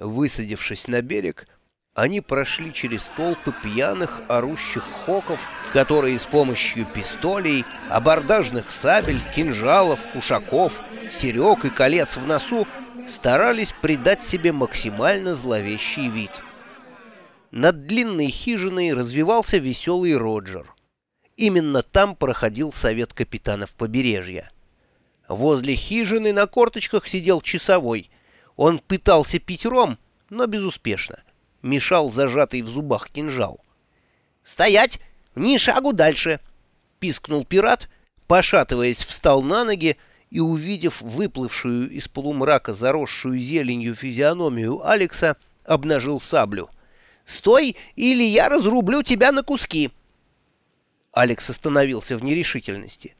Высадившись на берег, они прошли через толпы пьяных, орущих хоков, которые с помощью пистолей, абордажных сабель, кинжалов, кушаков, серег и колец в носу старались придать себе максимально зловещий вид. Над длинной хижиной развивался веселый Роджер. Именно там проходил совет капитанов побережья. Возле хижины на корточках сидел часовой. Он пытался пить ром, но безуспешно. Мешал зажатый в зубах кинжал. «Стоять! Ни шагу дальше!» — пискнул пират, пошатываясь, встал на ноги и, увидев выплывшую из полумрака заросшую зеленью физиономию Алекса, обнажил саблю. «Стой, или я разрублю тебя на куски!» Алекс остановился в нерешительности.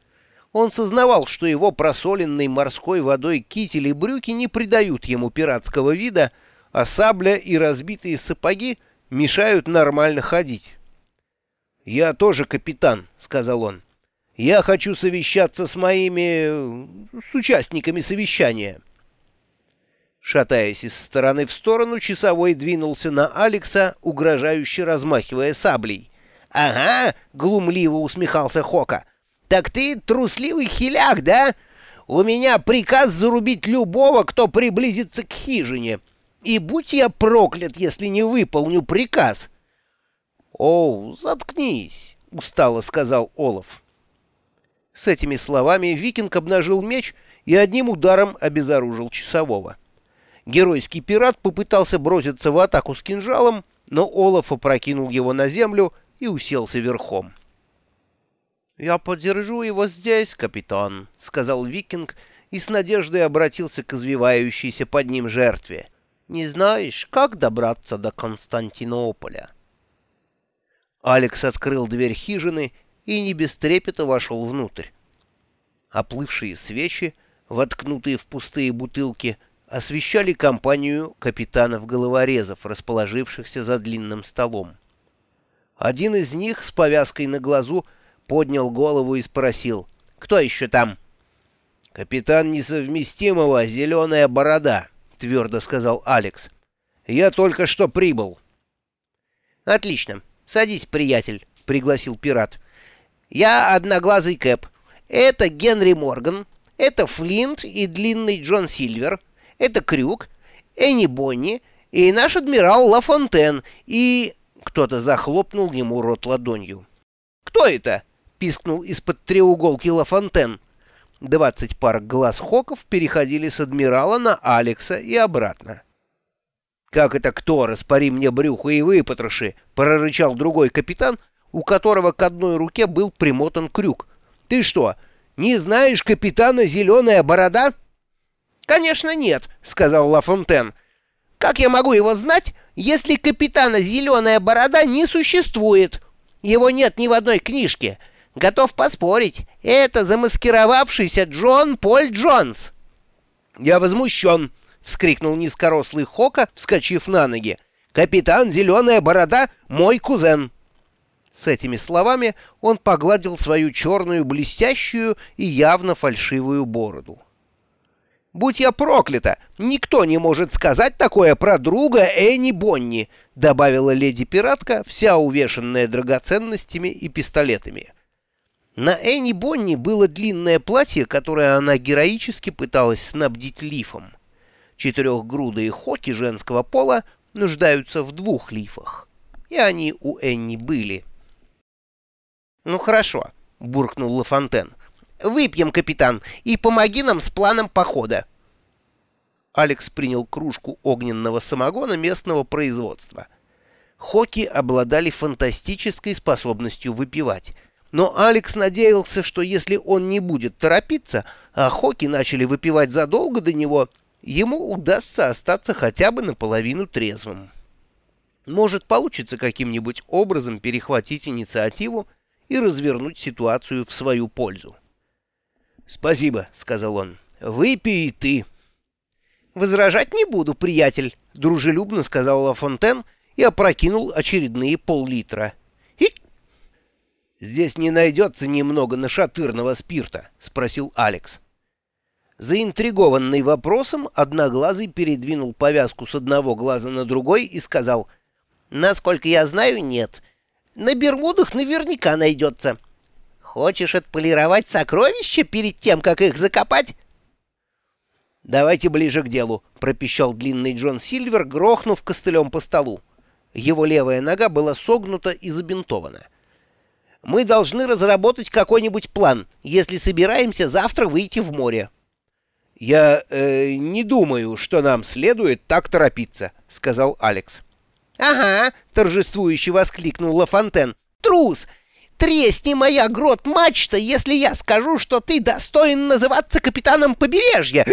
Он сознавал, что его просоленной морской водой китель и брюки не придают ему пиратского вида, а сабля и разбитые сапоги мешают нормально ходить. «Я тоже капитан», — сказал он. «Я хочу совещаться с моими... с участниками совещания». Шатаясь из стороны в сторону, часовой двинулся на Алекса, угрожающе размахивая саблей. «Ага», — глумливо усмехался Хока. «Так ты трусливый хиляк, да? У меня приказ зарубить любого, кто приблизится к хижине. И будь я проклят, если не выполню приказ». «Оу, заткнись», — устало сказал Олаф. С этими словами викинг обнажил меч и одним ударом обезоружил часового. Геройский пират попытался броситься в атаку с кинжалом, но Олаф опрокинул его на землю и уселся верхом. «Я подержу его здесь, капитан», — сказал викинг и с надеждой обратился к извивающейся под ним жертве. «Не знаешь, как добраться до Константинополя?» Алекс открыл дверь хижины и не без трепета вошел внутрь. Оплывшие свечи, воткнутые в пустые бутылки, освещали компанию капитанов-головорезов, расположившихся за длинным столом. Один из них с повязкой на глазу поднял голову и спросил, «Кто еще там?» «Капитан несовместимого, зеленая борода», — твердо сказал Алекс. «Я только что прибыл». «Отлично. Садись, приятель», — пригласил пират. «Я одноглазый Кэп. Это Генри Морган. Это Флинт и длинный Джон Сильвер. Это Крюк, Энни Бонни и наш адмирал Лафонтен и...» Кто-то захлопнул ему рот ладонью. «Кто это?» — пискнул из-под треуголки Лафонтен. Двадцать пар глаз Хоков переходили с адмирала на Алекса и обратно. «Как это кто? Распори мне брюхо и выпотроши!» — прорычал другой капитан, у которого к одной руке был примотан крюк. «Ты что, не знаешь капитана Зеленая Борода?» «Конечно нет», — сказал Лафонтен. «Как я могу его знать, если капитана Зеленая Борода не существует. Его нет ни в одной книжке. Готов поспорить, это замаскировавшийся Джон Поль Джонс. «Я возмущен!» — вскрикнул низкорослый Хока, вскочив на ноги. «Капитан Зеленая Борода — мой кузен!» С этими словами он погладил свою черную блестящую и явно фальшивую бороду. «Будь я проклята! Никто не может сказать такое про друга Энни Бонни!» — добавила леди-пиратка, вся увешанная драгоценностями и пистолетами. На Энни Бонни было длинное платье, которое она героически пыталась снабдить лифом. Четырехгрудые хоки женского пола нуждаются в двух лифах. И они у Энни были. «Ну хорошо», — буркнул Лафонтен. Выпьем, капитан, и помоги нам с планом похода. Алекс принял кружку огненного самогона местного производства. Хоки обладали фантастической способностью выпивать. Но Алекс надеялся, что если он не будет торопиться, а Хоки начали выпивать задолго до него, ему удастся остаться хотя бы наполовину трезвым. Может, получится каким-нибудь образом перехватить инициативу и развернуть ситуацию в свою пользу. «Спасибо», — сказал он. «Выпей и ты». «Возражать не буду, приятель», — дружелюбно сказал Лафонтен и опрокинул очередные пол-литра. «Здесь не найдется немного нашатырного спирта?» — спросил Алекс. Заинтригованный вопросом, Одноглазый передвинул повязку с одного глаза на другой и сказал, «Насколько я знаю, нет. На Бермудах наверняка найдется. Хочешь отполировать сокровища перед тем, как их закопать?» «Давайте ближе к делу», — пропищал длинный Джон Сильвер, грохнув костылем по столу. Его левая нога была согнута и забинтована. «Мы должны разработать какой-нибудь план, если собираемся завтра выйти в море». «Я э, не думаю, что нам следует так торопиться», — сказал Алекс. «Ага», — торжествующе воскликнул Лафонтен. «Трус! Тресни моя грот-мачта, если я скажу, что ты достоин называться капитаном побережья!»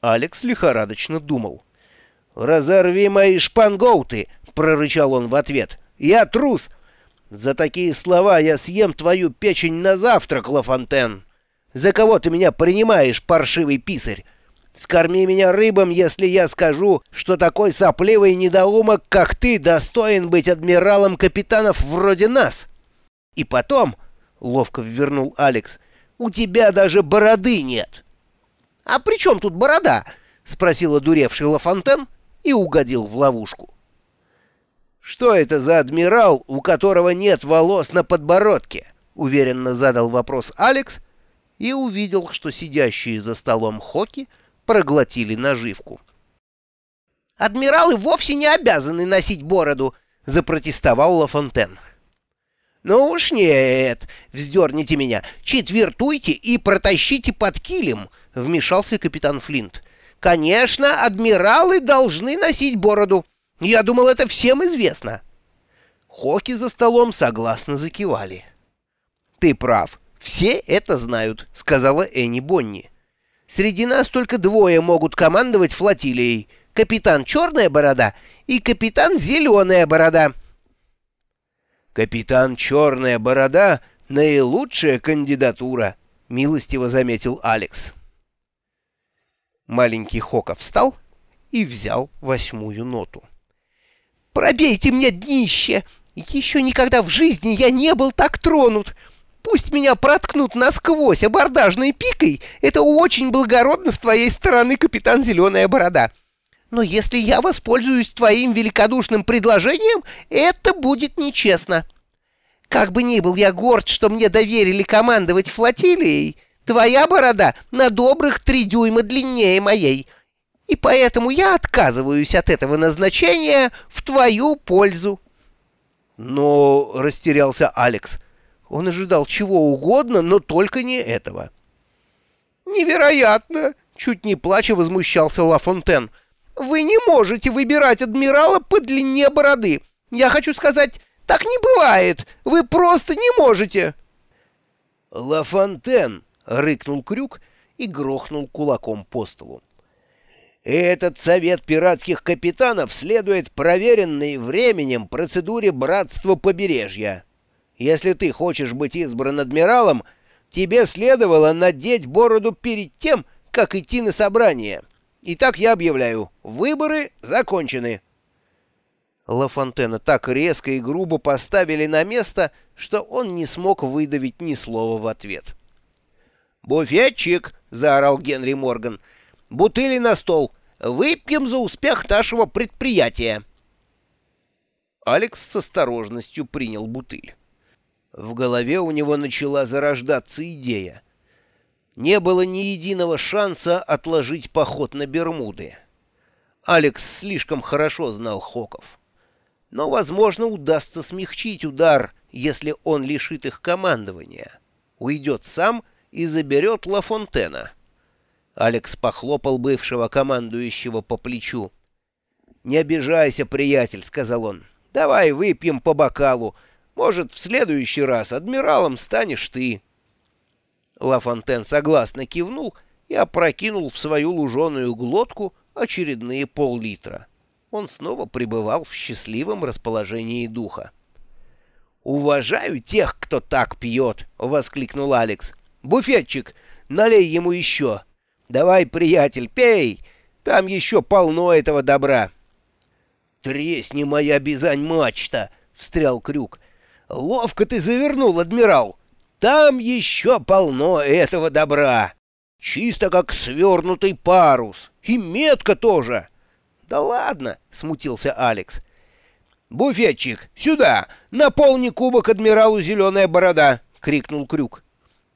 Алекс лихорадочно думал. «Разорви мои шпангоуты!» — прорычал он в ответ. «Я трус! За такие слова я съем твою печень на завтрак, Лафонтен!» За кого ты меня принимаешь, паршивый писарь? Скорми меня рыбам, если я скажу, что такой сопливый недоумок, как ты, достоин быть адмиралом капитанов вроде нас. И потом, — ловко ввернул Алекс, — у тебя даже бороды нет. — А при чем тут борода? — спросил одуревший Лафонтен и угодил в ловушку. — Что это за адмирал, у которого нет волос на подбородке? — уверенно задал вопрос Алекс, и увидел, что сидящие за столом Хоки проглотили наживку. «Адмиралы вовсе не обязаны носить бороду», — запротестовал Лафонтен. «Ну уж нет, вздерните меня, четвертуйте и протащите под килем», — вмешался капитан Флинт. «Конечно, адмиралы должны носить бороду. Я думал, это всем известно». Хоки за столом согласно закивали. «Ты прав», «Все это знают», — сказала Энни Бонни. «Среди нас только двое могут командовать флотилией. Капитан Черная Борода и капитан Зеленая Борода». «Капитан Черная Борода — наилучшая кандидатура», — милостиво заметил Алекс. Маленький Хока встал и взял восьмую ноту. «Пробейте мне днище! Еще никогда в жизни я не был так тронут!» Пусть меня проткнут насквозь абордажной пикой, это очень благородно с твоей стороны, капитан Зеленая Борода. Но если я воспользуюсь твоим великодушным предложением, это будет нечестно. Как бы ни был я горд, что мне доверили командовать флотилией, твоя борода на добрых три дюйма длиннее моей, и поэтому я отказываюсь от этого назначения в твою пользу. Но растерялся Алекс. Он ожидал чего угодно, но только не этого. «Невероятно!» — чуть не плача возмущался Ла Фонтен. «Вы не можете выбирать адмирала по длине бороды. Я хочу сказать, так не бывает. Вы просто не можете!» «Ла Фонтен!» — рыкнул Крюк и грохнул кулаком по столу. Этот совет пиратских капитанов следует проверенной временем процедуре братства побережья. Если ты хочешь быть избран адмиралом, тебе следовало надеть бороду перед тем, как идти на собрание. Итак, я объявляю, выборы закончены». Ла Фонтена так резко и грубо поставили на место, что он не смог выдавить ни слова в ответ. «Буфетчик!» — заорал Генри Морган. «Бутыли на стол! Выпьем за успех нашего предприятия!» Алекс с осторожностью принял бутыль. В голове у него начала зарождаться идея. Не было ни единого шанса отложить поход на Бермуды. Алекс слишком хорошо знал Хоков. Но, возможно, удастся смягчить удар, если он лишит их командования. Уйдет сам и заберет Ла Фонтена. Алекс похлопал бывшего командующего по плечу. «Не обижайся, приятель», — сказал он. «Давай выпьем по бокалу, может, в следующий раз адмиралом станешь ты». Лафонтен согласно кивнул и опрокинул в свою луженую глотку очередные пол-литра. Он снова пребывал в счастливом расположении духа. «Уважаю тех, кто так пьет!» — воскликнул Алекс. «Буфетчик, налей ему еще! Давай, приятель, пей! Там еще полно этого добра!» «Тресни моя бизань-мачта!» — встрял Крюк. Ловко ты завернул, адмирал. Там еще полно этого добра. Чисто как свернутый парус. И метка тоже. Да ладно, смутился Алекс. «Буфетчик, сюда! Наполни кубок адмиралу «Зеленая борода!» — крикнул Крюк.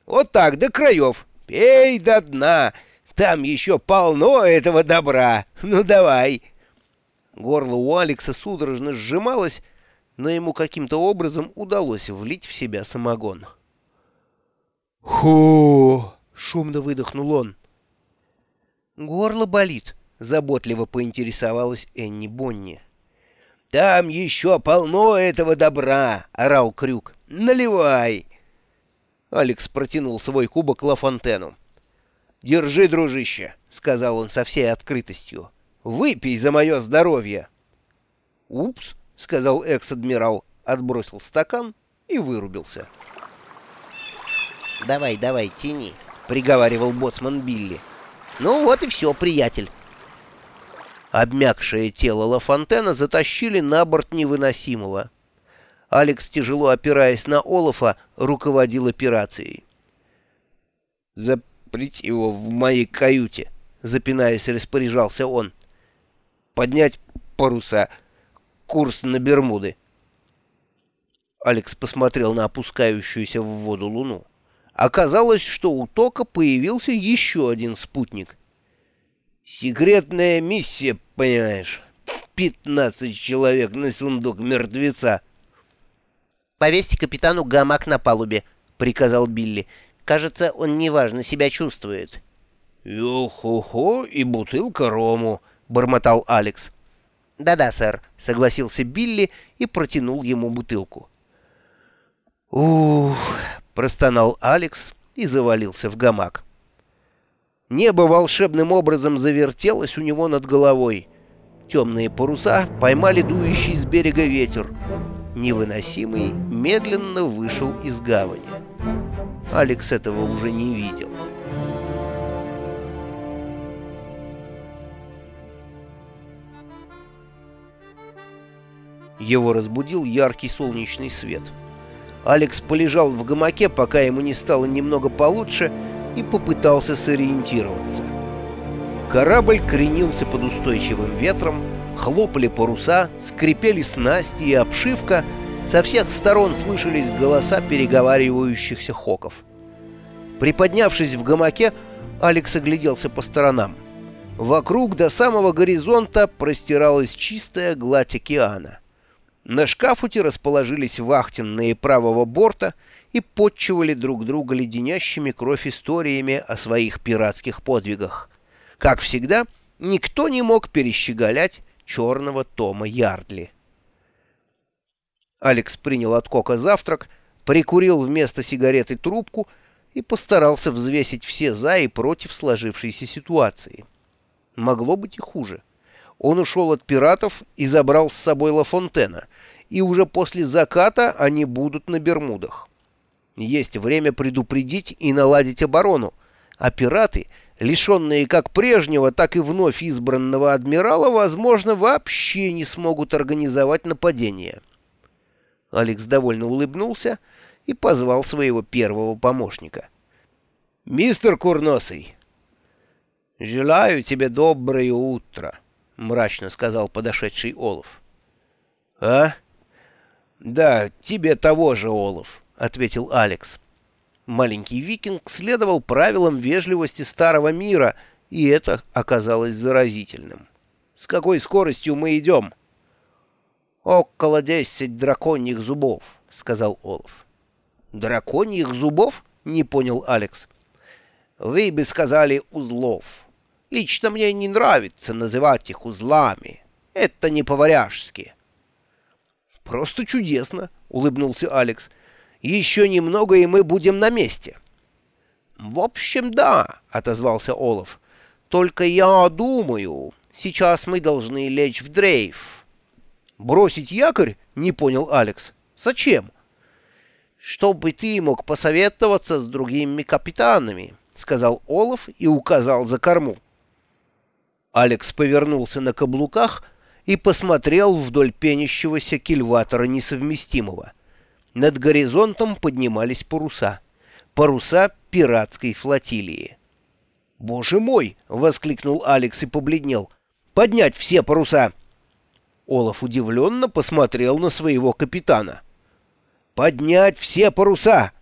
«Вот так, до краев! Пей до дна! Там еще полно этого добра! Ну давай!» Горло у Алекса судорожно сжималось, но ему каким-то образом удалось влить в себя самогон. «Ху!» — шумно выдохнул он. «Горло болит», — заботливо поинтересовалась Энни Бонни. «Там еще полно этого добра!» — орал Крюк. «Наливай!» Алекс протянул свой кубок Лафонтену. «Держи, дружище!» — сказал он со всей открытостью. «Выпей за мое здоровье!» «Упс!» — сказал экс-адмирал, отбросил стакан и вырубился. «Давай, давай, тяни!» — приговаривал боцман Билли. «Ну вот и все, приятель!» Обмякшее тело Лафонтена затащили на борт невыносимого. Алекс, тяжело опираясь на Олафа, руководил операцией. «Заприте его в моей каюте», — запинаясь, распоряжался он. «Поднять паруса. Курс на Бермуды». Алекс посмотрел на опускающуюся в воду луну. Оказалось, что у Тока появился еще один спутник. Секретная миссия, понимаешь? Пятнадцать человек на сундук мертвеца. «Повесьте капитану гамак на палубе», — приказал Билли. «Кажется, он неважно себя чувствует». «Йо-хо-хо и бутылка рому», — бормотал Алекс. «Да-да, сэр», — согласился Билли и протянул ему бутылку. «Ух», — простонал Алекс и завалился в гамак. Небо волшебным образом завертелось у него над головой. Темные паруса поймали дующий с берега ветер. Невыносимый медленно вышел из гавани. Алекс этого уже не видел. Его разбудил яркий солнечный свет. Алекс полежал в гамаке, пока ему не стало немного получше, и попытался сориентироваться. Корабль кренился под устойчивым ветром, хлопали паруса, скрипели снасти и обшивка, со всех сторон слышались голоса переговаривающихся хоков. Приподнявшись в гамаке, Алекс огляделся по сторонам. Вокруг до самого горизонта простиралась чистая гладь океана. На шкафуте расположились вахтенные правого борта — и подчивали друг друга леденящими кровь историями о своих пиратских подвигах. Как всегда, никто не мог перещеголять черного Тома Ярдли. Алекс принял от Кока завтрак, прикурил вместо сигареты трубку и постарался взвесить все «за» и против сложившейся ситуации. Могло быть и хуже. Он ушел от пиратов и забрал с собой Ла Фонтена, и уже после заката они будут на Бермудах. Есть время предупредить и наладить оборону, а пираты, лишенные как прежнего, так и вновь избранного адмирала, возможно, вообще не смогут организовать нападение. Алекс довольно улыбнулся и позвал своего первого помощника. «Мистер Курносый!» «Желаю тебе доброе утро», — мрачно сказал подошедший Олов. «А? Да, тебе того же, Олов ответил Алекс. Маленький викинг следовал правилам вежливости старого мира, и это оказалось заразительным. «С какой скоростью мы идем?» «Около десять драконьих зубов», — сказал Олаф. «Драконьих зубов?» — не понял Алекс. «Вы бы сказали узлов. Лично мне не нравится называть их узлами. Это не по-варяжски». «Просто чудесно», — улыбнулся Алекс. Еще немного, и мы будем на месте. — В общем, да, — отозвался Олаф. — Только я думаю, сейчас мы должны лечь в дрейф. — Бросить якорь? — не понял Алекс. — Зачем? — Чтобы ты мог посоветоваться с другими капитанами, — сказал Олаф и указал за корму. Алекс повернулся на каблуках и посмотрел вдоль пенящегося кильватора несовместимого — над горизонтом поднимались паруса. Паруса пиратской флотилии. «Боже мой!» — воскликнул Алекс и побледнел. «Поднять все паруса!» Олаф удивленно посмотрел на своего капитана. «Поднять все паруса!»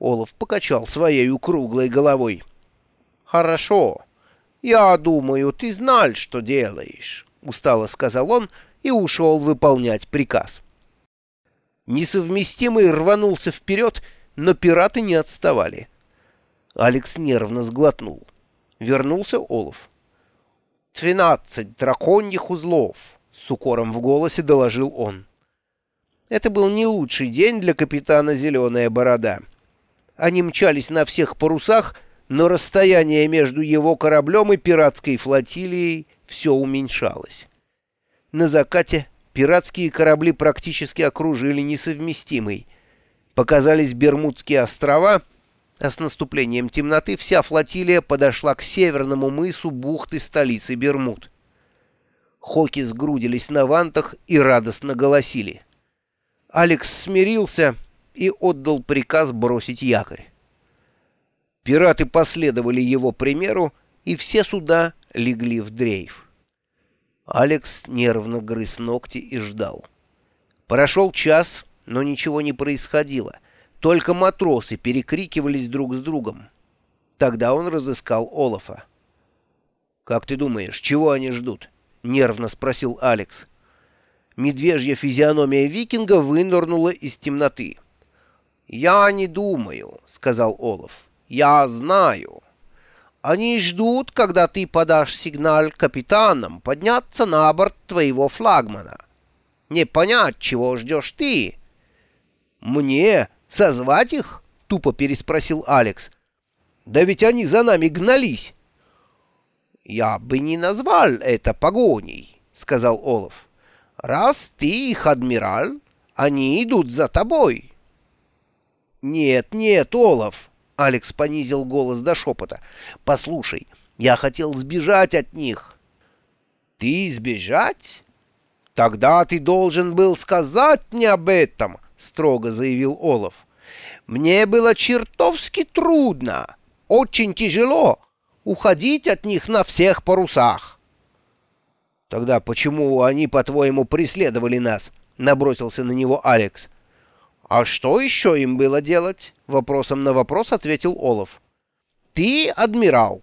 Олаф покачал своей круглой головой. «Хорошо. Я думаю, ты знал, что делаешь», — устало сказал он и ушел выполнять приказ. Несовместимый рванулся вперед, но пираты не отставали. Алекс нервно сглотнул. Вернулся Олаф. «Двенадцать драконьих узлов», — с укором в голосе доложил он. Это был не лучший день для капитана «Зеленая борода». Они мчались на всех парусах, но расстояние между его кораблем и пиратской флотилией все уменьшалось. На закате пиратские корабли практически окружили несовместимый. Показались Бермудские острова, а с наступлением темноты вся флотилия подошла к северному мысу бухты столицы Бермуд. Хоки сгрудились на вантах и радостно голосили. Алекс смирился и отдал приказ бросить якорь. Пираты последовали его примеру, и все суда легли в дрейф. Алекс нервно грыз ногти и ждал. Прошел час, но ничего не происходило. Только матросы перекрикивались друг с другом. Тогда он разыскал Олафа. «Как ты думаешь, чего они ждут?» — нервно спросил Алекс. Медвежья физиономия викинга вынырнула из темноты. «Я не думаю», — сказал Олаф. «Я знаю. Они ждут, когда ты подашь сигнал капитанам подняться на борт твоего флагмана. Не понять, чего ждешь ты». «Мне? Созвать их?» — тупо переспросил Алекс. «Да ведь они за нами гнались». «Я бы не назвал это погоней», — сказал Олаф. «Раз ты их адмирал, они идут за тобой». «Нет, нет, Олаф!» — Алекс понизил голос до шепота. «Послушай, я хотел сбежать от них». «Ты сбежать? Тогда ты должен был сказать мне об этом», — строго заявил Олаф. «Мне было чертовски трудно, очень тяжело уходить от них на всех парусах». «Тогда почему они, по-твоему, преследовали нас?» — набросился на него Алекс. «А что еще им было делать?» — вопросом на вопрос ответил Олаф. «Ты адмирал.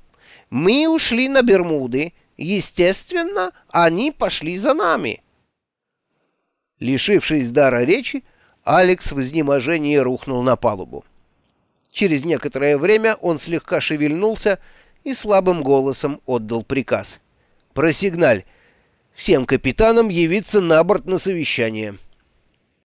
Мы ушли на Бермуды. Естественно, они пошли за нами». Лишившись дара речи, Алекс в изнеможении рухнул на палубу. Через некоторое время он слегка шевельнулся и слабым голосом отдал приказ. «Просигналь! Всем капитанам явиться на борт на совещание!»